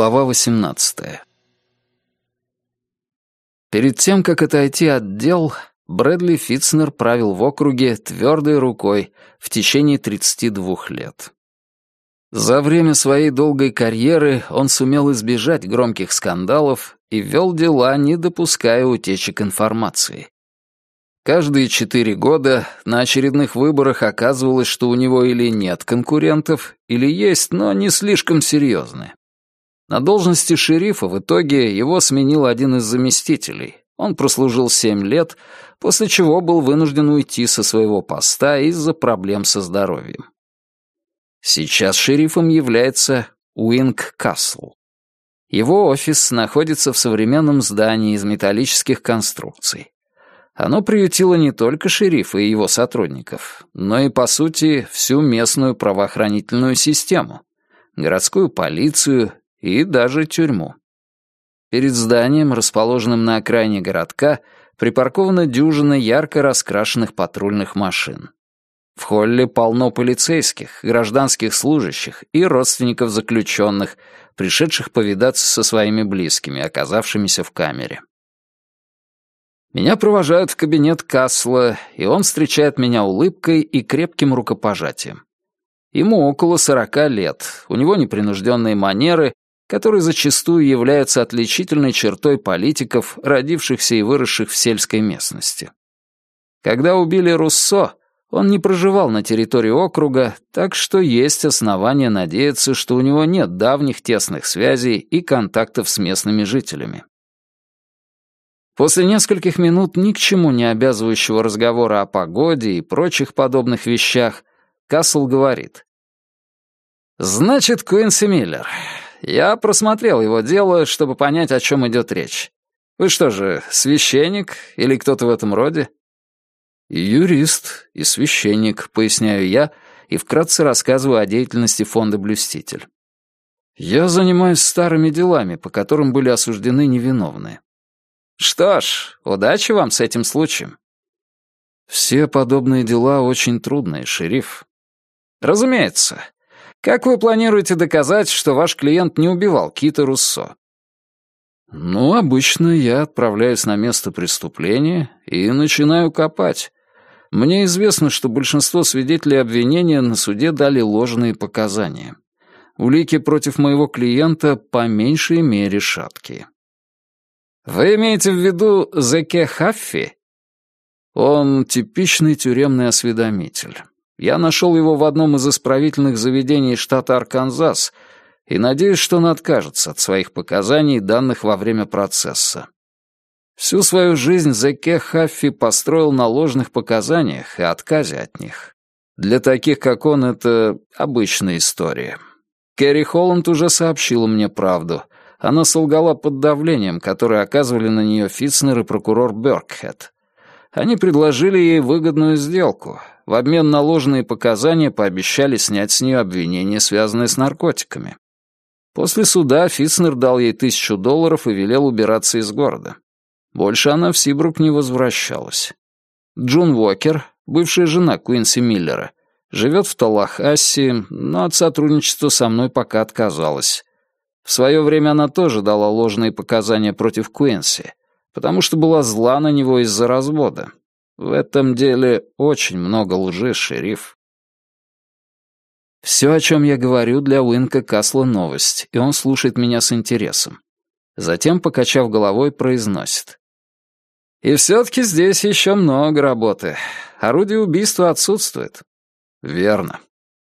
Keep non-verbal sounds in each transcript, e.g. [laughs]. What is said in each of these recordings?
Глава 18 Перед тем, как отойти от дел, Брэдли Фитцнер правил в округе твердой рукой в течение 32 лет. За время своей долгой карьеры он сумел избежать громких скандалов и вел дела, не допуская утечек информации. Каждые четыре года на очередных выборах оказывалось, что у него или нет конкурентов, или есть, но не слишком серьезные. На должности шерифа в итоге его сменил один из заместителей. Он прослужил семь лет, после чего был вынужден уйти со своего поста из-за проблем со здоровьем. Сейчас шерифом является Уинг Касл. Его офис находится в современном здании из металлических конструкций. Оно приютило не только шерифа и его сотрудников, но и, по сути, всю местную правоохранительную систему, городскую полицию и даже тюрьму. Перед зданием, расположенным на окраине городка, припаркована дюжина ярко раскрашенных патрульных машин. В холле полно полицейских, гражданских служащих и родственников заключенных, пришедших повидаться со своими близкими, оказавшимися в камере. Меня провожают в кабинет Касла, и он встречает меня улыбкой и крепким рукопожатием. Ему около сорока лет, у него непринужденные манеры, которые зачастую являются отличительной чертой политиков, родившихся и выросших в сельской местности. Когда убили Руссо, он не проживал на территории округа, так что есть основания надеяться, что у него нет давних тесных связей и контактов с местными жителями. После нескольких минут ни к чему не обязывающего разговора о погоде и прочих подобных вещах, Кассел говорит. «Значит, Куинси Миллер. Я просмотрел его дело, чтобы понять, о чем идет речь. Вы что же, священник или кто-то в этом роде?» «И юрист, и священник», — поясняю я, и вкратце рассказываю о деятельности фонда «Блюститель». Я занимаюсь старыми делами, по которым были осуждены невиновные. Что ж, удачи вам с этим случаем. Все подобные дела очень трудные, шериф. Разумеется. Как вы планируете доказать, что ваш клиент не убивал Кита Руссо? Ну, обычно я отправляюсь на место преступления и начинаю копать. Мне известно, что большинство свидетелей обвинения на суде дали ложные показания. Улики против моего клиента по меньшей мере шаткие. Вы имеете в виду Зеке Хаффи? Он типичный тюремный осведомитель. Я нашел его в одном из исправительных заведений штата Арканзас и надеюсь, что он откажется от своих показаний, данных во время процесса. Всю свою жизнь Зеке Хаффи построил на ложных показаниях и отказе от них. Для таких, как он, это обычная история. Кэрри Холланд уже сообщила мне правду — она солгала под давлением, которое оказывали на нее Фитцнер и прокурор Бёркхед. Они предложили ей выгодную сделку. В обмен на ложные показания пообещали снять с нее обвинения, связанные с наркотиками. После суда Фитцнер дал ей тысячу долларов и велел убираться из города. Больше она в Сибрук не возвращалась. Джун Уокер, бывшая жена Куинси Миллера, живет в Талахассе, но от сотрудничества со мной пока отказалась. В свое время она тоже дала ложные показания против Куинси, потому что была зла на него из-за развода. В этом деле очень много лжи, шериф. Все, о чем я говорю, для Уинка Касла новость, и он слушает меня с интересом. Затем, покачав головой, произносит. «И все-таки здесь еще много работы. Орудие убийства отсутствует». «Верно.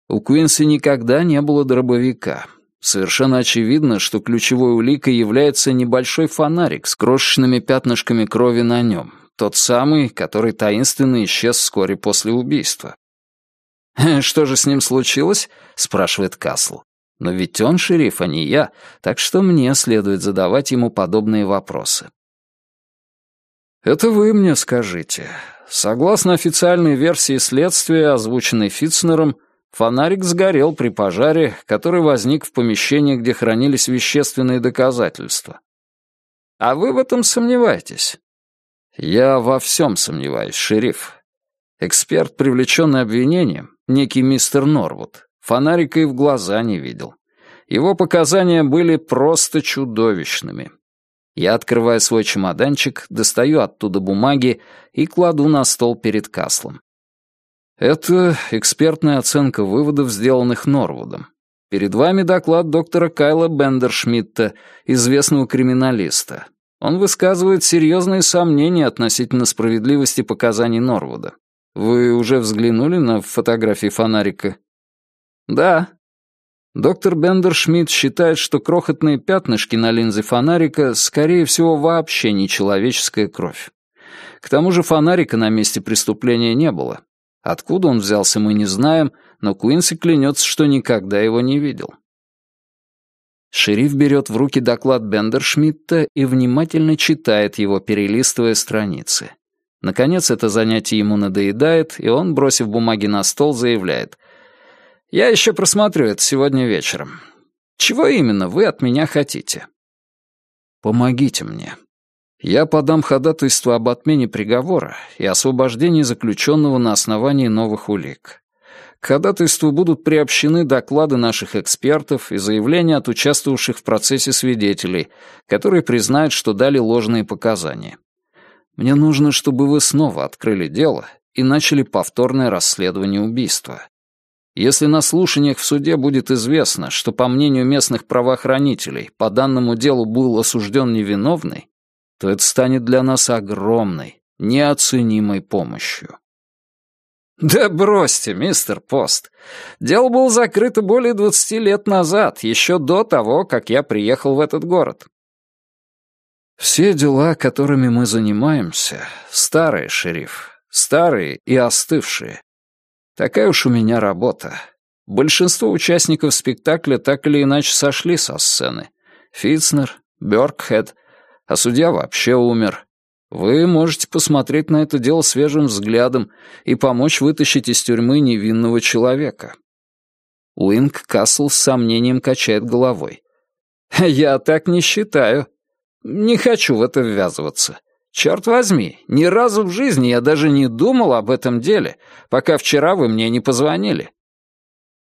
У Куинси никогда не было дробовика, Совершенно очевидно, что ключевой уликой является небольшой фонарик с крошечными пятнышками крови на нем, тот самый, который таинственно исчез вскоре после убийства. «Что же с ним случилось?» — спрашивает Касл. «Но ведь он шериф, а не я, так что мне следует задавать ему подобные вопросы». «Это вы мне скажите. Согласно официальной версии следствия, озвученной Фитцнером, Фонарик сгорел при пожаре, который возник в помещении, где хранились вещественные доказательства. А вы в этом сомневаетесь? Я во всем сомневаюсь, шериф. Эксперт, привлеченный обвинением, некий мистер Норвуд, фонарика и в глаза не видел. Его показания были просто чудовищными. Я открываю свой чемоданчик, достаю оттуда бумаги и кладу на стол перед Каслом. Это экспертная оценка выводов, сделанных Норвудом. Перед вами доклад доктора Кайла Бендершмитта, известного криминалиста. Он высказывает серьезные сомнения относительно справедливости показаний Норвуда. Вы уже взглянули на фотографии фонарика? Да. Доктор Бендершмитт считает, что крохотные пятнышки на линзе фонарика, скорее всего, вообще не человеческая кровь. К тому же фонарика на месте преступления не было. Откуда он взялся, мы не знаем, но Куинси клянется, что никогда его не видел. Шериф берет в руки доклад Бендершмитта и внимательно читает его, перелистывая страницы. Наконец, это занятие ему надоедает, и он, бросив бумаги на стол, заявляет. «Я еще просмотрю это сегодня вечером. Чего именно вы от меня хотите?» «Помогите мне. Я подам ходатайство об отмене приговора и освобождении заключенного на основании новых улик. К ходатайству будут приобщены доклады наших экспертов и заявления от участвовавших в процессе свидетелей, которые признают, что дали ложные показания. Мне нужно, чтобы вы снова открыли дело и начали повторное расследование убийства. Если на слушаниях в суде будет известно, что, по мнению местных правоохранителей, по данному делу был осужден невиновный, то это станет для нас огромной, неоценимой помощью. «Да бросьте, мистер Пост. Дело было закрыто более двадцати лет назад, еще до того, как я приехал в этот город. Все дела, которыми мы занимаемся, старые, шериф, старые и остывшие. Такая уж у меня работа. Большинство участников спектакля так или иначе сошли со сцены. Фитцнер, Бёркхед, а судья вообще умер. Вы можете посмотреть на это дело свежим взглядом и помочь вытащить из тюрьмы невинного человека. Уинг Касл с сомнением качает головой. [laughs] «Я так не считаю. Не хочу в это ввязываться. Черт возьми, ни разу в жизни я даже не думал об этом деле, пока вчера вы мне не позвонили.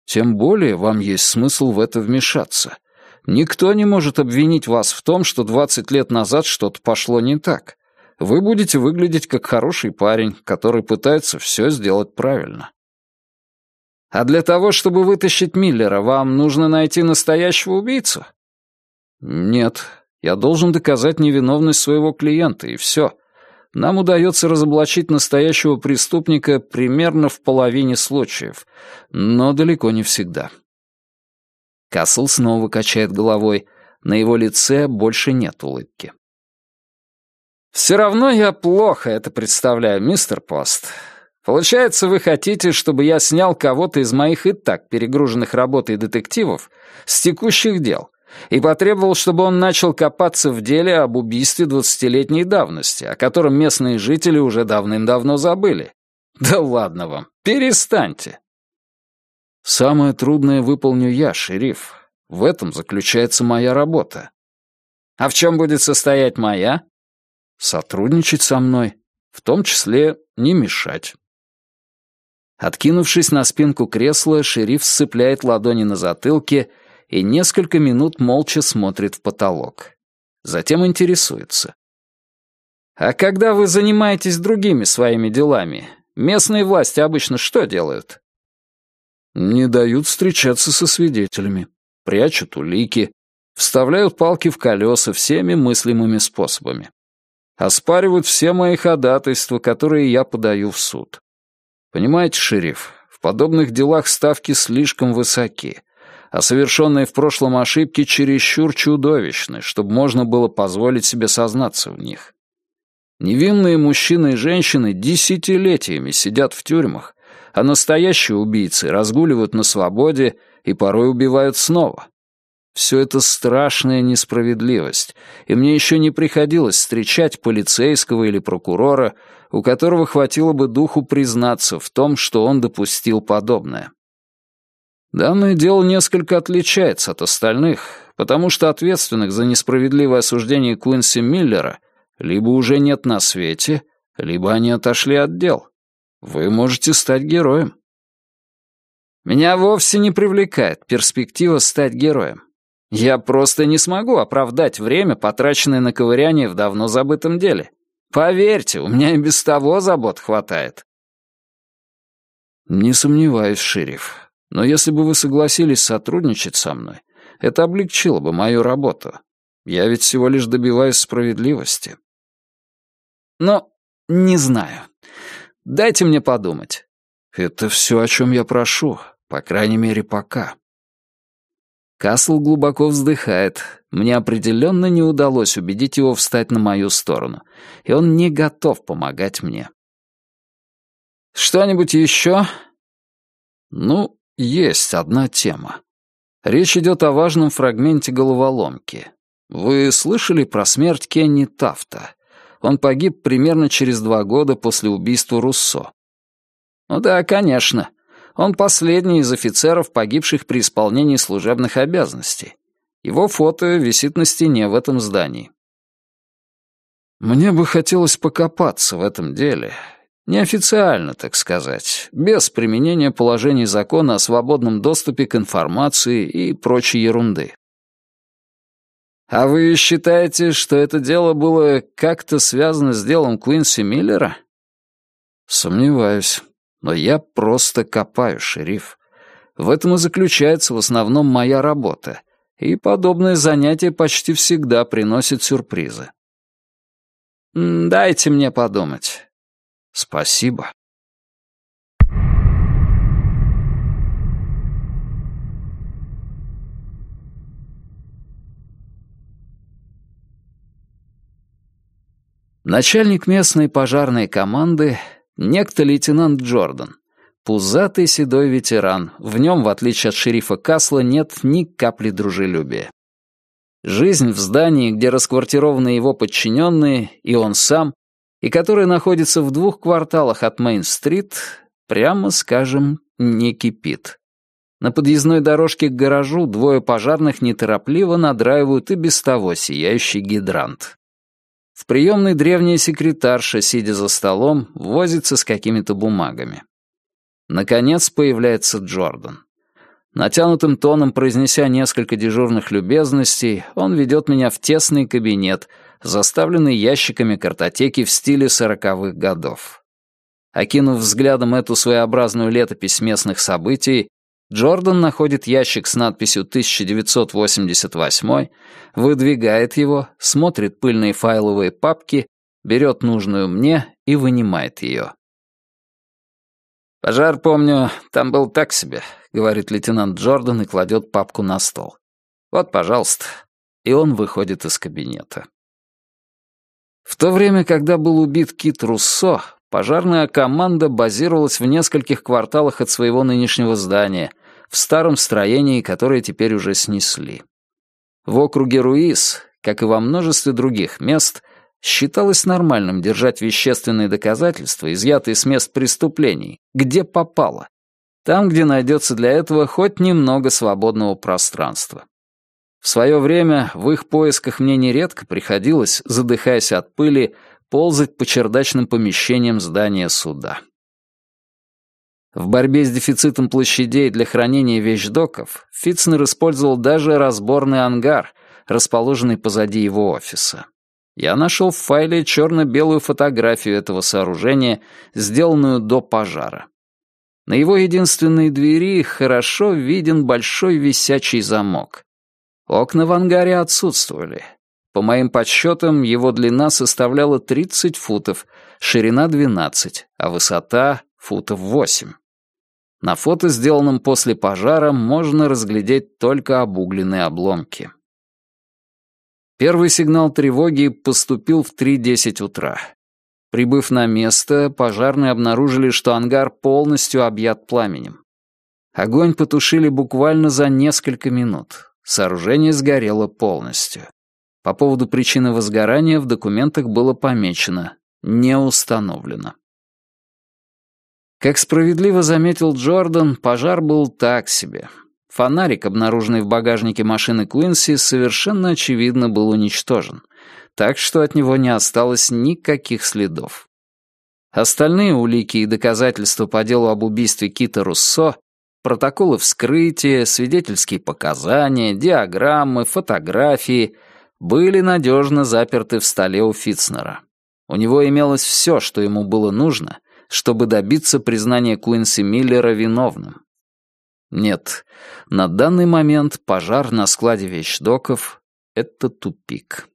Тем более вам есть смысл в это вмешаться. Никто не может обвинить вас в том, что 20 лет назад что-то пошло не так. Вы будете выглядеть как хороший парень, который пытается все сделать правильно. А для того, чтобы вытащить Миллера, вам нужно найти настоящего убийцу? Нет, я должен доказать невиновность своего клиента, и все. Нам удается разоблачить настоящего преступника примерно в половине случаев, но далеко не всегда. Касл снова качает головой. На его лице больше нет улыбки. «Все равно я плохо это представляю, мистер Пост. Получается, вы хотите, чтобы я снял кого-то из моих и так перегруженных работой детективов с текущих дел, и потребовал, чтобы он начал копаться в деле об убийстве двадцатилетней давности, о котором местные жители уже давным-давно забыли. Да ладно вам, перестаньте. Самое трудное выполню я, шериф. В этом заключается моя работа. А в чем будет состоять моя? Сотрудничать со мной, в том числе не мешать. Откинувшись на спинку кресла, шериф сцепляет ладони на затылке и несколько минут молча смотрит в потолок. Затем интересуется. «А когда вы занимаетесь другими своими делами, местные власти обычно что делают?» «Не дают встречаться со свидетелями, прячут улики, вставляют палки в колеса всеми мыслимыми способами. Оспаривают все мои ходатайства, которые я подаю в суд. Понимаете, шериф, в подобных делах ставки слишком высоки, а совершенные в прошлом ошибки чересчур чудовищны, чтобы можно было позволить себе сознаться в них. Невинные мужчины и женщины десятилетиями сидят в тюрьмах, а настоящие убийцы разгуливают на свободе и порой убивают снова. Все это страшная несправедливость, и мне еще не приходилось встречать полицейского или прокурора, у которого хватило бы духу признаться в том, что он допустил подобное. Данное дело несколько отличается от остальных, потому что ответственных за несправедливое осуждение Куинси Миллера либо уже нет на свете, либо они отошли от дел. Вы можете стать героем. Меня вовсе не привлекает перспектива стать героем. Я просто не смогу оправдать время, потраченное на ковыряние в давно забытом деле. Поверьте, у меня и без того забот хватает. Не сомневаюсь, шериф. Но если бы вы согласились сотрудничать со мной, это облегчило бы мою работу. Я ведь всего лишь добиваюсь справедливости. Но не знаю. Дайте мне подумать. Это все, о чем я прошу, по крайней мере, пока. Касл глубоко вздыхает. Мне определенно не удалось убедить его встать на мою сторону, и он не готов помогать мне. Что-нибудь еще? Ну, есть одна тема. Речь идет о важном фрагменте головоломки. Вы слышали про смерть Кенни Тафта? Он погиб примерно через два года после убийства Руссо. Ну да, конечно. Он последний из офицеров, погибших при исполнении служебных обязанностей. Его фото висит на стене в этом здании. Мне бы хотелось покопаться в этом деле. Неофициально, так сказать, без применения положений закона о свободном доступе к информации и прочей ерунды. А вы считаете, что это дело было как-то связано с делом Куинси Миллера? Сомневаюсь. Но я просто копаю, шериф. В этом и заключается в основном моя работа, и подобное занятие почти всегда приносит сюрпризы. Дайте мне подумать. Спасибо. Начальник местной пожарной команды Некто лейтенант Джордан. Пузатый седой ветеран. В нем, в отличие от шерифа Касла, нет ни капли дружелюбия. Жизнь в здании, где расквартированы его подчиненные, и он сам, и которая находится в двух кварталах от Мейн-стрит, прямо скажем, не кипит. На подъездной дорожке к гаражу двое пожарных неторопливо надраивают и без того сияющий гидрант. В приемной древняя секретарша, сидя за столом, возится с какими-то бумагами. Наконец появляется Джордан. Натянутым тоном произнеся несколько дежурных любезностей, он ведет меня в тесный кабинет, заставленный ящиками картотеки в стиле сороковых годов. Окинув взглядом эту своеобразную летопись местных событий, Джордан находит ящик с надписью 1988, выдвигает его, смотрит пыльные файловые папки, берет нужную мне и вынимает ее. «Пожар, помню, там был так себе», — говорит лейтенант Джордан и кладет папку на стол. «Вот, пожалуйста». И он выходит из кабинета. В то время, когда был убит Кит Руссо, пожарная команда базировалась в нескольких кварталах от своего нынешнего здания, в старом строении, которое теперь уже снесли. В округе Руис, как и во множестве других мест, считалось нормальным держать вещественные доказательства, изъятые с мест преступлений, где попало, там, где найдется для этого хоть немного свободного пространства. В свое время в их поисках мне нередко приходилось, задыхаясь от пыли, ползать по чердачным помещениям здания суда. В борьбе с дефицитом площадей для хранения вещдоков Фитцнер использовал даже разборный ангар, расположенный позади его офиса. Я нашел в файле черно-белую фотографию этого сооружения, сделанную до пожара. На его единственной двери хорошо виден большой висячий замок. Окна в ангаре отсутствовали. По моим подсчетам, его длина составляла 30 футов, ширина 12, а высота — футов 8. На фото, сделанном после пожара, можно разглядеть только обугленные обломки. Первый сигнал тревоги поступил в 3.10 утра. Прибыв на место, пожарные обнаружили, что ангар полностью объят пламенем. Огонь потушили буквально за несколько минут. Сооружение сгорело полностью. По поводу причины возгорания в документах было помечено «не установлено». Как справедливо заметил Джордан, пожар был так себе. Фонарик, обнаруженный в багажнике машины Куинси, совершенно очевидно был уничтожен, так что от него не осталось никаких следов. Остальные улики и доказательства по делу об убийстве Кита Руссо Протоколы вскрытия, свидетельские показания, диаграммы, фотографии были надежно заперты в столе у Фитцнера. У него имелось все, что ему было нужно, чтобы добиться признания Куинси Миллера виновным. Нет, на данный момент пожар на складе вещдоков — это тупик.